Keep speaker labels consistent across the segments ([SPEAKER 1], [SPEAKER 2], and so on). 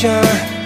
[SPEAKER 1] future.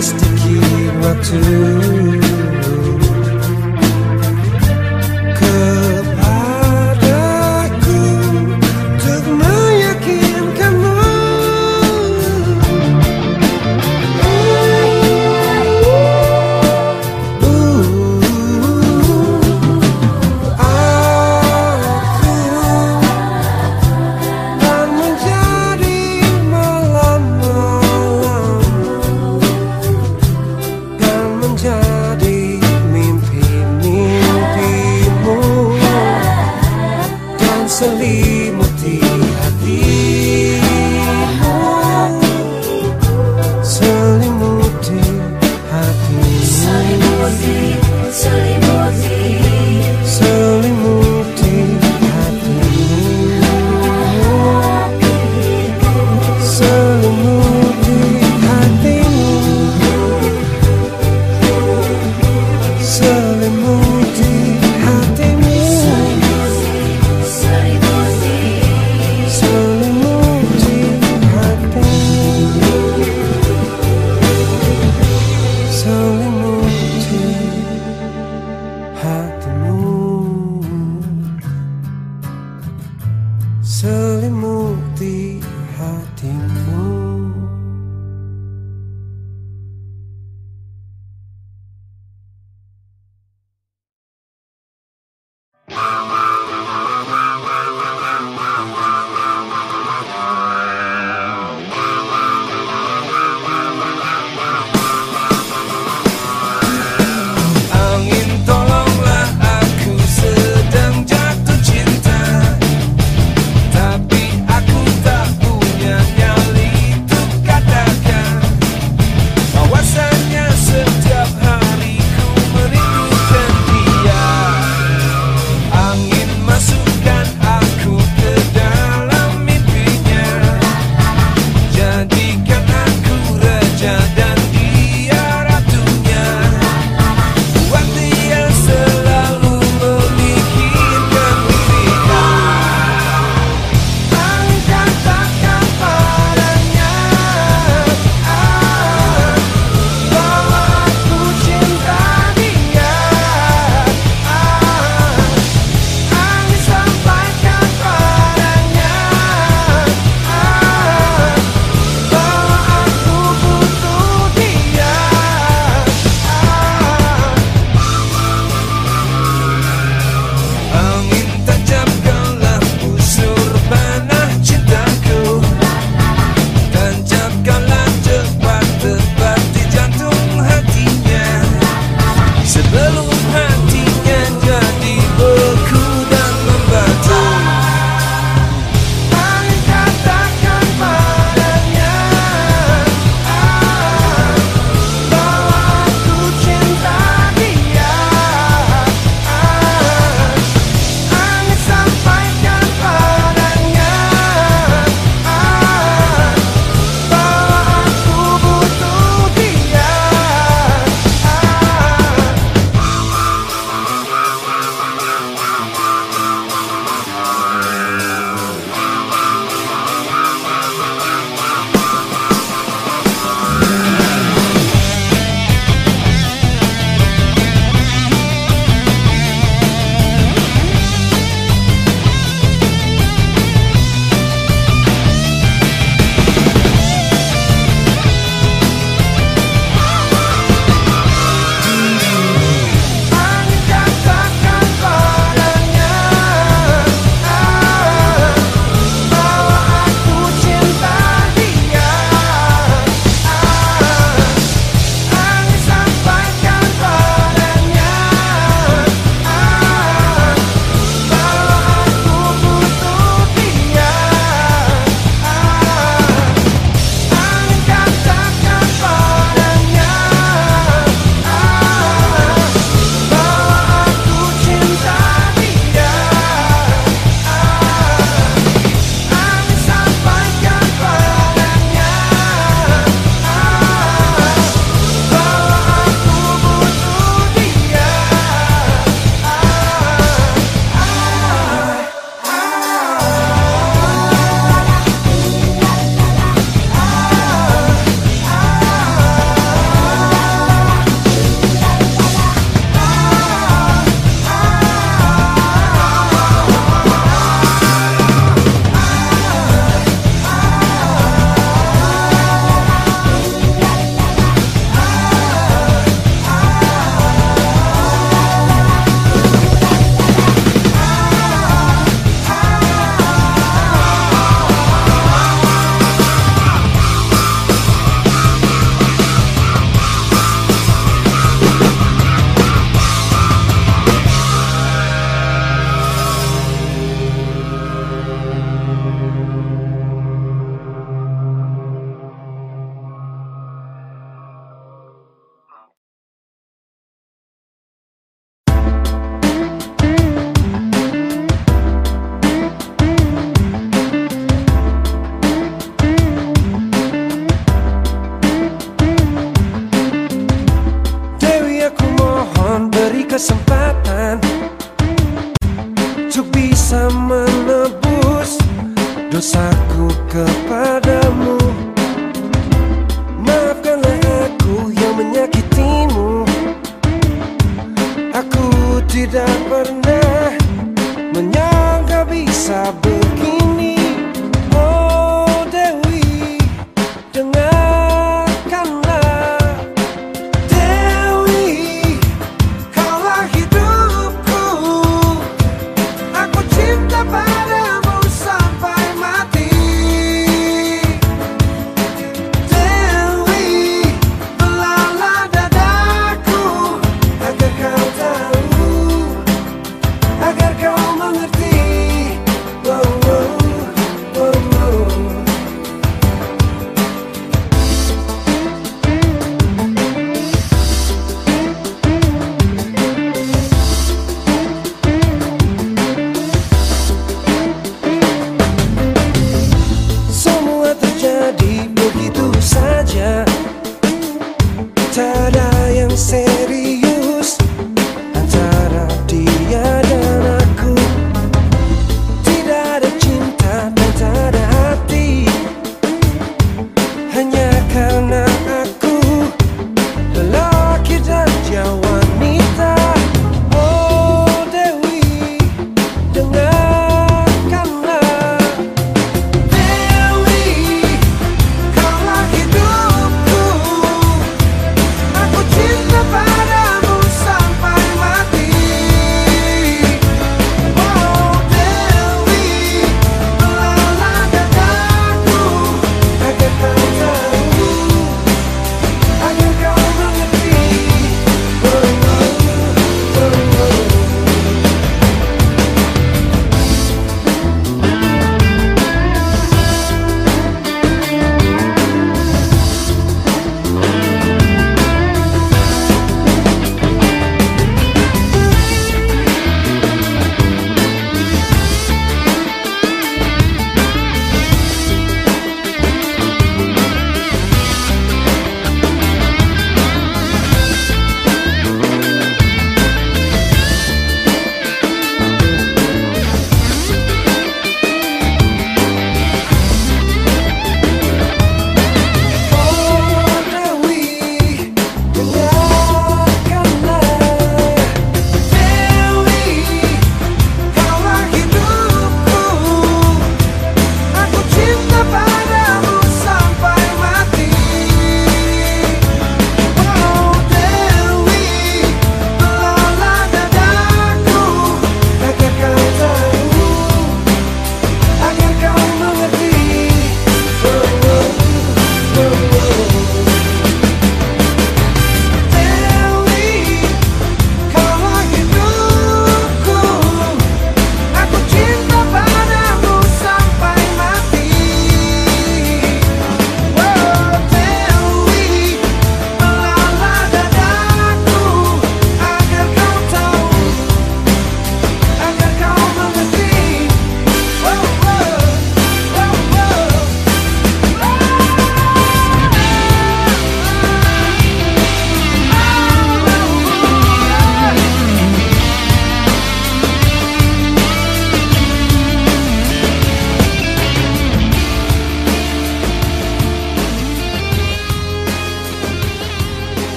[SPEAKER 1] sticky to keep to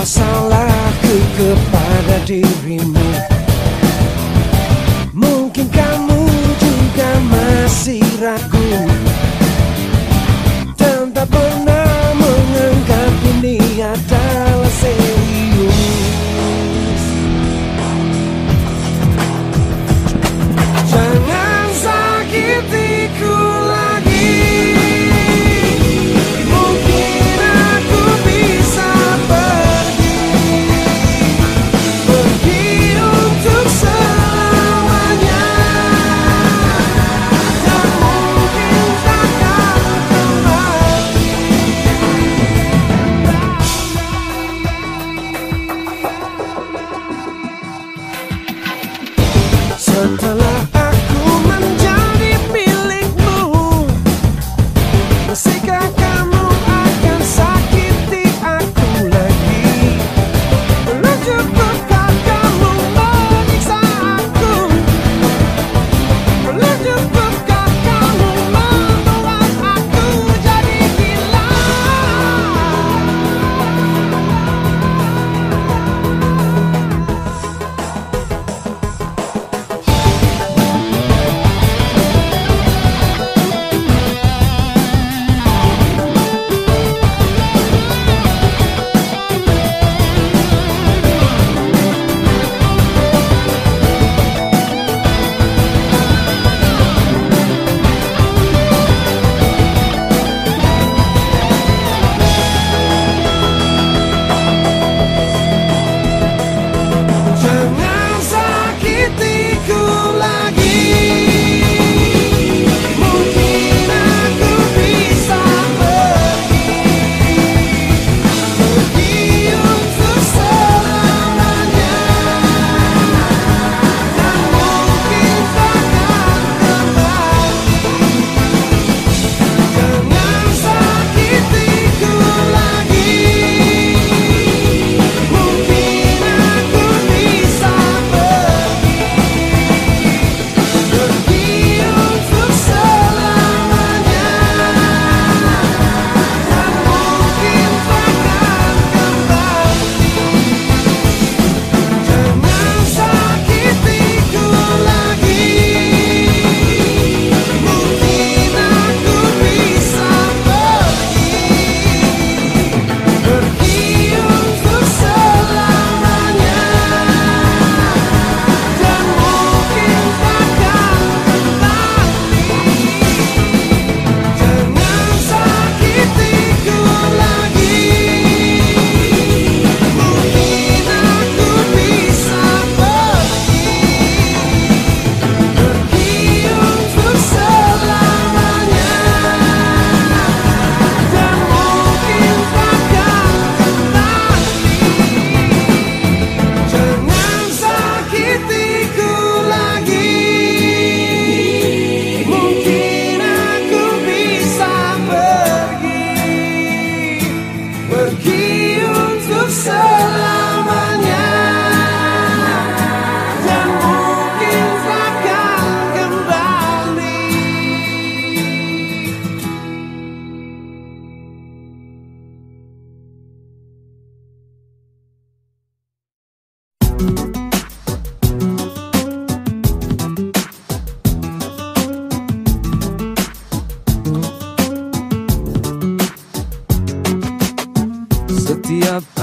[SPEAKER 1] Apa salahku kepada dirimu? Mungkin kamu juga masih ragu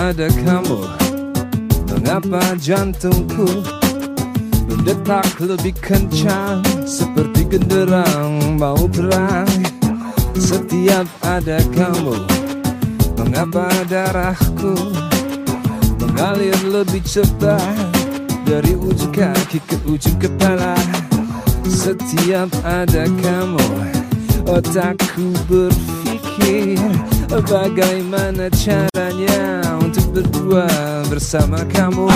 [SPEAKER 1] ada kamu. Mengapa jantungku Berdetak lebih kencang? Seperti genderang mau perang. Setiap ada kamu Mengapa darahku Mengalir lebih cepat? Dari ujung kaki ke ujung kepala. Setiap ada kamu Otakku berpikir Bagaimana caranya untuk berdua bersama kamu?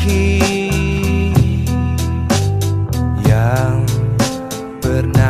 [SPEAKER 1] Yang pernah